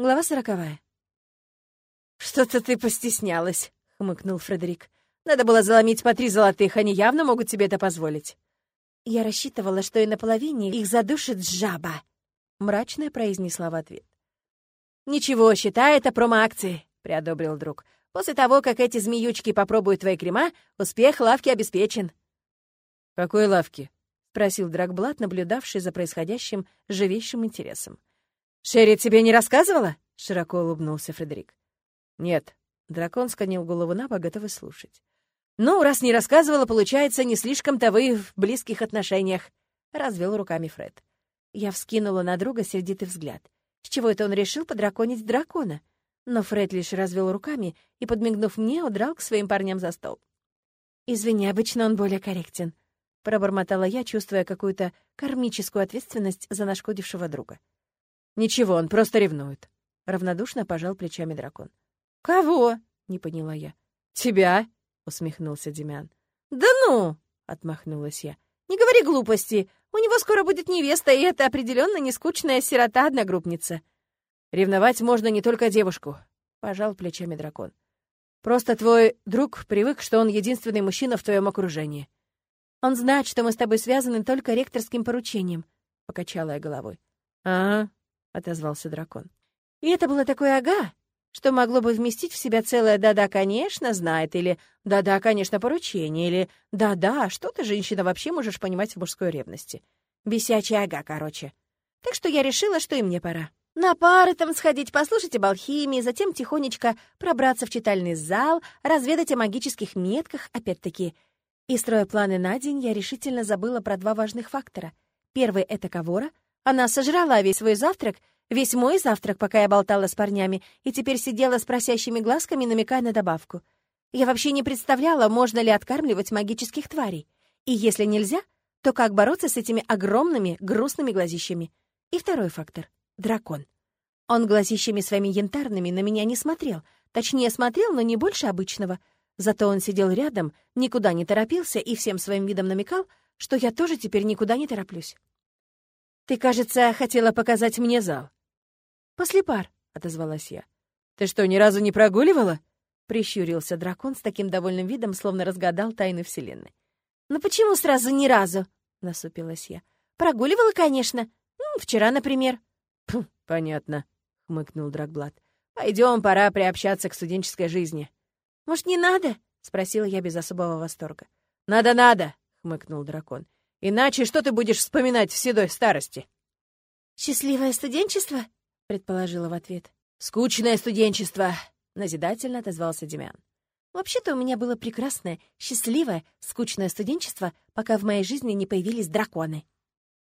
Глава сороковая. «Что-то ты постеснялась», — хмыкнул Фредерик. «Надо было заломить по три золотых, они явно могут тебе это позволить». «Я рассчитывала, что и на половине их задушит жаба», — мрачно произнесла в ответ. «Ничего, считай это промо-акцией», — приодобрил друг. «После того, как эти змеючки попробуют твои крема, успех лавки обеспечен». «Какой лавки?» — спросил Драгблат, наблюдавший за происходящим живейшим интересом. «Шерри тебе не рассказывала?» — широко улыбнулся Фредерик. «Нет». Дракон склонил голову на бок, готовый слушать. «Ну, раз не рассказывала, получается, не слишком-то вы в близких отношениях», — развел руками Фред. Я вскинула на друга сердитый взгляд. С чего это он решил подраконить дракона? Но Фред лишь развел руками и, подмигнув мне, удрал к своим парням за стол. «Извини, обычно он более корректен», — пробормотала я, чувствуя какую-то кармическую ответственность за нашкодившего друга. «Ничего, он просто ревнует», — равнодушно пожал плечами дракон. «Кого?» — не поняла я. «Тебя?» — усмехнулся Демян. «Да ну!» — отмахнулась я. «Не говори глупости. У него скоро будет невеста, и это определенно не скучная сирота-одногруппница». «Ревновать можно не только девушку», — пожал плечами дракон. «Просто твой друг привык, что он единственный мужчина в твоем окружении». «Он знает, что мы с тобой связаны только ректорским поручением», — покачала я головой. «Ага», — отозвался дракон. «И это было такое «ага», что могло бы вместить в себя целое «да-да, конечно, знает» или «да-да, конечно, поручение» или «да-да, что ты, женщина, вообще можешь понимать в мужской ревности». Бесячий ага, короче. Так что я решила, что и мне пора. На пары там сходить, послушать об алхимии, затем тихонечко пробраться в читальный зал, разведать о магических метках, опять-таки. И, строя планы на день, я решительно забыла про два важных фактора. Первый — это Кавора. Она сожрала весь свой завтрак — Весь мой завтрак, пока я болтала с парнями, и теперь сидела с просящими глазками, намекая на добавку. Я вообще не представляла, можно ли откармливать магических тварей. И если нельзя, то как бороться с этими огромными, грустными глазищами? И второй фактор — дракон. Он глазищами своими янтарными на меня не смотрел. Точнее, смотрел, но не больше обычного. Зато он сидел рядом, никуда не торопился и всем своим видом намекал, что я тоже теперь никуда не тороплюсь. «Ты, кажется, хотела показать мне зал», «После пар», — отозвалась я. «Ты что, ни разу не прогуливала?» — прищурился дракон с таким довольным видом, словно разгадал тайны Вселенной. «Ну почему сразу ни разу?» — насупилась я. «Прогуливала, конечно. Ну, вчера, например». «Понятно», — хмыкнул Драгблат. Пойдем, пора приобщаться к студенческой жизни». «Может, не надо?» — спросила я без особого восторга. «Надо-надо», — хмыкнул дракон. «Иначе что ты будешь вспоминать в седой старости?» «Счастливое студенчество?» предположила в ответ. «Скучное студенчество!» — назидательно отозвался Демян. «Вообще-то у меня было прекрасное, счастливое, скучное студенчество, пока в моей жизни не появились драконы».